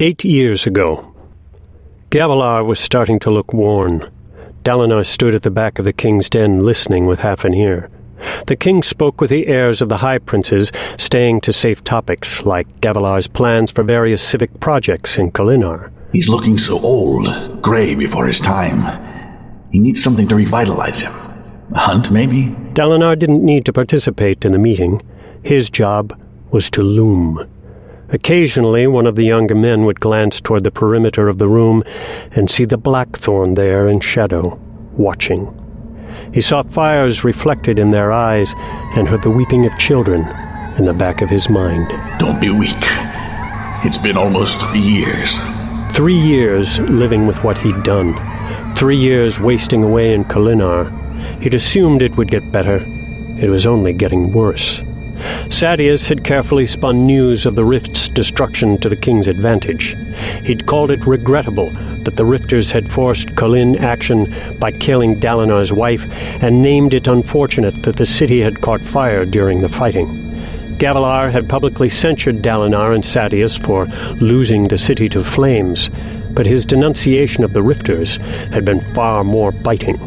Eight years ago. Gavilar was starting to look worn. Dalinar stood at the back of the king's den listening with half an ear. The king spoke with the heirs of the high princes, staying to safe topics like Gavilar's plans for various civic projects in Kholinar. He's looking so old, gray before his time. He needs something to revitalize him. A hunt, maybe? Dalinar didn't need to participate in the meeting. His job was to loom. Occasionally, one of the younger men would glance toward the perimeter of the room and see the blackthorn there in shadow, watching. He saw fires reflected in their eyes and heard the weeping of children in the back of his mind. Don't be weak. It's been almost three years. Three years living with what he'd done. Three years wasting away in Kholinar. He'd assumed it would get better. It was only getting worse. Sadeas had carefully spun news of the rift's destruction to the king's advantage. He'd called it regrettable that the rifters had forced Kholin action by killing Dalinar's wife, and named it unfortunate that the city had caught fire during the fighting. Gavilar had publicly censured Dalinar and Sadeas for losing the city to flames, but his denunciation of the rifters had been far more biting.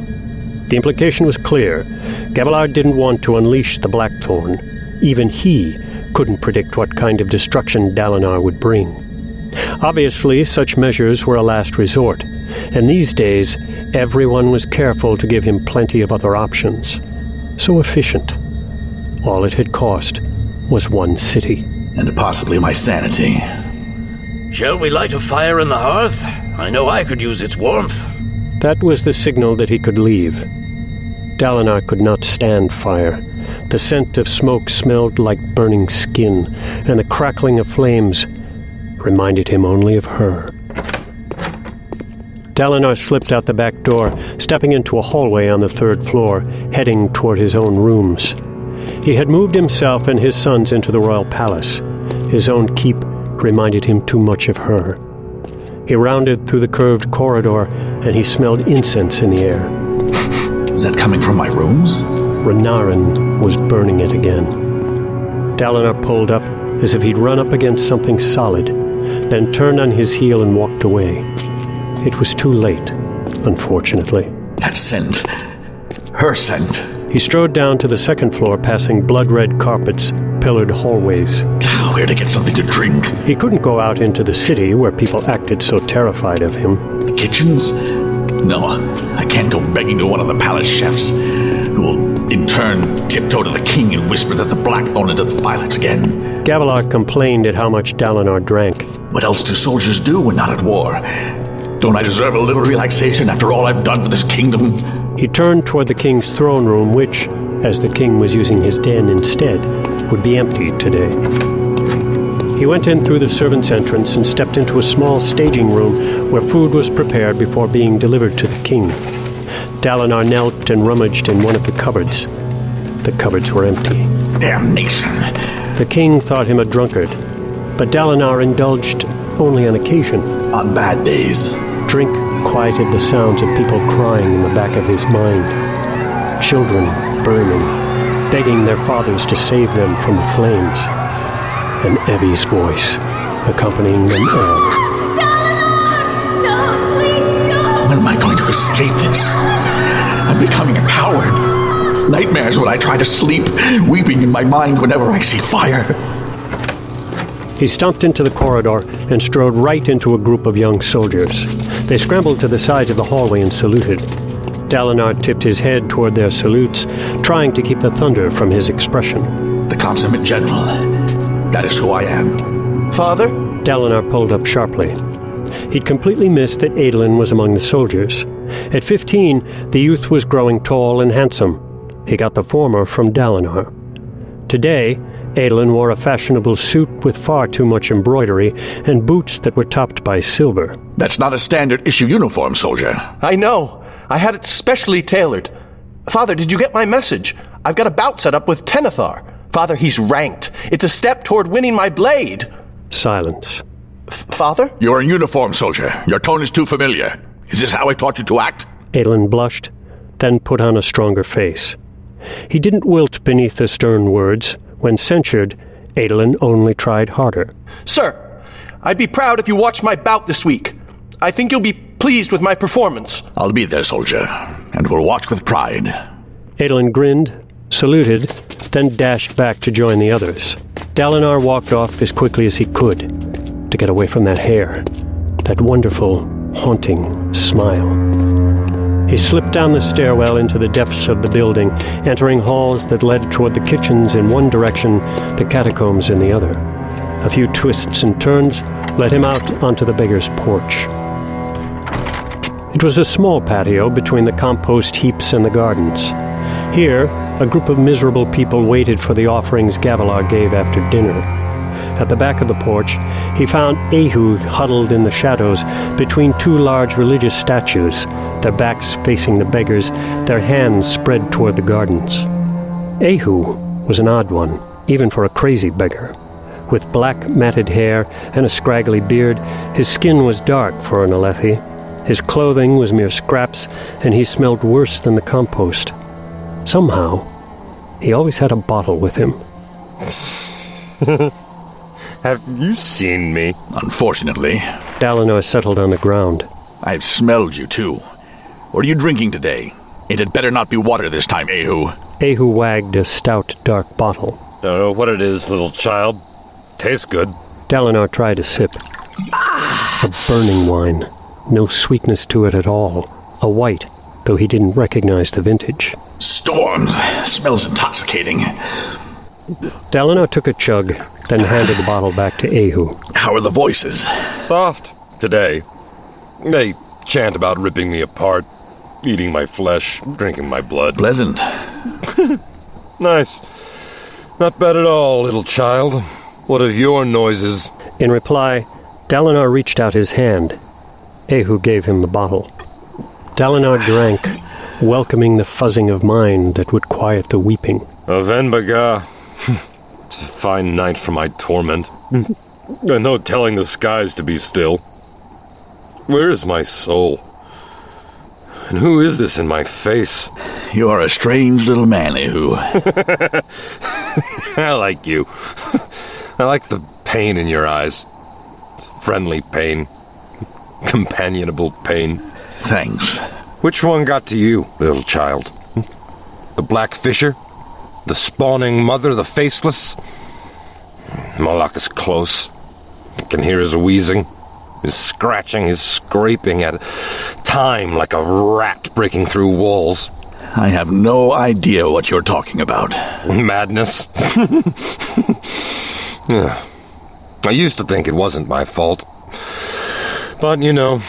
The implication was clear. Gavilar didn't want to unleash the Blackthorn. Even he couldn't predict what kind of destruction Dalinar would bring. Obviously, such measures were a last resort, and these days everyone was careful to give him plenty of other options. So efficient. All it had cost was one city. And possibly my sanity. Shall we light a fire in the hearth? I know I could use its warmth. That was the signal that he could leave. Dalinar could not stand fire. The scent of smoke smelled like burning skin, and the crackling of flames reminded him only of her. Dalinar slipped out the back door, stepping into a hallway on the third floor, heading toward his own rooms. He had moved himself and his sons into the royal palace. His own keep reminded him too much of her. He rounded through the curved corridor, and he smelled incense in the air. Is that coming from my rooms? Renarin was burning it again. Dalinar pulled up as if he'd run up against something solid, then turned on his heel and walked away. It was too late, unfortunately. That scent. Her scent. He strode down to the second floor, passing blood red carpets, pillared hallways. Ah, where to get something to drink? He couldn't go out into the city where people acted so terrified of him. The kitchens? No, I can't go begging to one of the palace chefs, who will in turn tiptoe to the king and whisper that the blackthorn into the violet again. Gavilar complained at how much Dalinar drank. What else do soldiers do when not at war? Don't I deserve a little relaxation after all I've done for this kingdom? He turned toward the king's throne room, which, as the king was using his den instead, would be empty today. He went in through the servants' entrance and stepped into a small staging room where food was prepared before being delivered to the king. Dalinar knelt and rummaged in one of the cupboards. The cupboards were empty. Damnation! The king thought him a drunkard, but Dalinar indulged only on occasion. On bad days. Drink quieted the sounds of people crying in the back of his mind. Children burning, begging their fathers to save them from the flames. And Evi's voice accompanying them all. No! When am I going to escape this? I'm becoming a coward. Nightmares when I try to sleep, weeping in my mind whenever I see fire. He stomped into the corridor and strode right into a group of young soldiers. They scrambled to the sides of the hallway and saluted. Dalinar tipped his head toward their salutes, trying to keep the thunder from his expression. The consummate general. That is who I am. Father? Dalinar pulled up sharply. He'd completely missed that Adolin was among the soldiers. At fifteen, the youth was growing tall and handsome. He got the former from Dalinar. Today, Adolin wore a fashionable suit with far too much embroidery and boots that were topped by silver. That's not a standard issue uniform, soldier. I know. I had it specially tailored. Father, did you get my message? I've got a bout set up with Tenethar. Father, he's ranked. It's a step toward winning my blade. Silence. F- Father? You're in uniform, soldier. Your tone is too familiar. Is this how I taught you to act? Adolin blushed, then put on a stronger face. He didn't wilt beneath the stern words. When censured, Adolin only tried harder. Sir, I'd be proud if you watched my bout this week. I think you'll be pleased with my performance. I'll be there, soldier, and will watch with pride. Adolin grinned, saluted, then dashed back to join the others. Dalinar walked off as quickly as he could to get away from that hair, that wonderful, haunting smile. He slipped down the stairwell into the depths of the building, entering halls that led toward the kitchens in one direction, the catacombs in the other. A few twists and turns led him out onto the beggar's porch. It was a small patio between the compost heaps and the gardens. Here, a group of miserable people waited for the offerings Gavilar gave after dinner. At the back of the porch, he found Ehu huddled in the shadows between two large religious statues, their backs facing the beggars, their hands spread toward the gardens. Ehu was an odd one, even for a crazy beggar. With black matted hair and a scraggly beard, his skin was dark for an Alethi. His clothing was mere scraps, and he smelled worse than the compost. Somehow, he always had a bottle with him. Have you seen me? Unfortunately, Dalinar settled on the ground. I've smelled you too. What are you drinking today? It had better not be water this time, Ehu. Ehu wagged a stout, dark bottle. Don't know what it is, little child. Tastes good. Dalinar tried a sip. Ah! A burning wine. No sweetness to it at all. A white, though he didn't recognize the vintage. Storm. Smells intoxicating. Dalinar took a chug, then handed the bottle back to Ehu. How are the voices? Soft today. They chant about ripping me apart, eating my flesh, drinking my blood. Pleasant. Nice. Not bad at all, little child. What of your noises? In reply, Dalinar reached out his hand. Ehu gave him the bottle. Dalinar drank, welcoming the fuzzing of mind that would quiet the weeping. Oh, Avenbaga. it's a fine night for my torment. and no telling the skies to be still. Where is my soul? And who is this in my face? You are a strange little man, Ehu. I like you. I like the pain in your eyes. Friendly pain. Companionable pain. Thanks. Which one got to you, little child? The black fisher? The spawning mother, the faceless? Moelach is close. I can hear his wheezing, his scratching, his scraping at time like a rat breaking through walls. I have no idea what you're talking about. Madness. Yeah. I used to think it wasn't my fault. But, you know,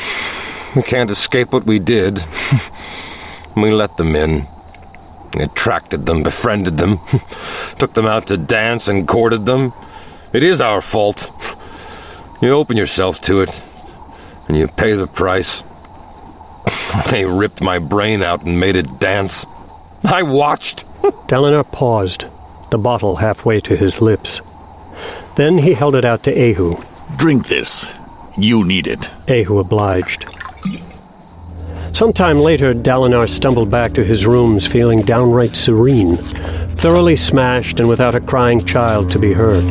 we can't escape what we did. we let them in. Attracted them, befriended them, took them out to dance and courted them. It is our fault. You open yourself to it, and you pay the price. They ripped my brain out and made it dance. I watched. Dalinar paused, the bottle halfway to his lips. Then he held it out to Ehu. Drink this. You need it. Ehu obliged. Sometime later, Dalinar stumbled back to his rooms feeling downright serene, thoroughly smashed and without a crying child to be heard.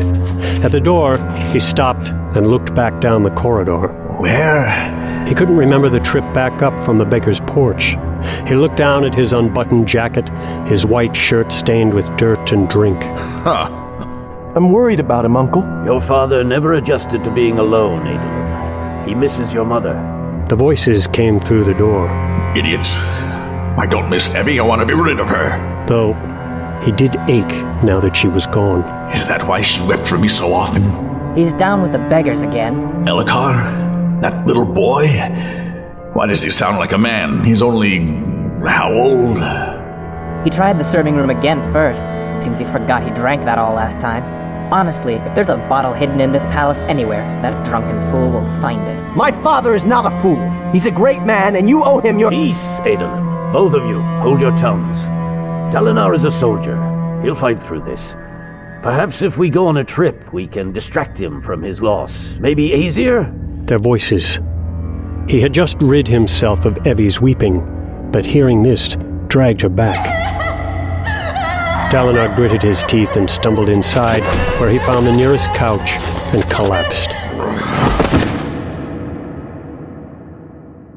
At the door, he stopped and looked back down the corridor. Where? He couldn't remember the trip back up from the baker's porch. He looked down at his unbuttoned jacket, his white shirt stained with dirt and drink. I'm worried about him, Uncle. Your father never adjusted to being alone, Adolin. He misses your mother. The voices came through the door, Idiots. I don't miss Evi. I want to be rid of her. though he did ache now that she was gone. Is that why she wept for me so often? He's down with the beggars again. Elhokar? That little boy? Why does he sound like a man? He's only. how old? He tried the serving room again first. Seems he forgot he drank that all last time. Honestly, if there's a bottle hidden in this palace anywhere, that drunken fool will find it. My father is not a fool. He's a great man, and you owe him your. Peace, Adolin. Both of you, hold your tongues. Dalinar is a soldier. He'll fight through this. Perhaps if we go on a trip, we can distract him from his loss. Maybe easier? Their voices. He had just rid himself of Evi's weeping, but hearing this dragged her back. Dalinar gritted his teeth and stumbled inside, where he found the nearest couch and collapsed.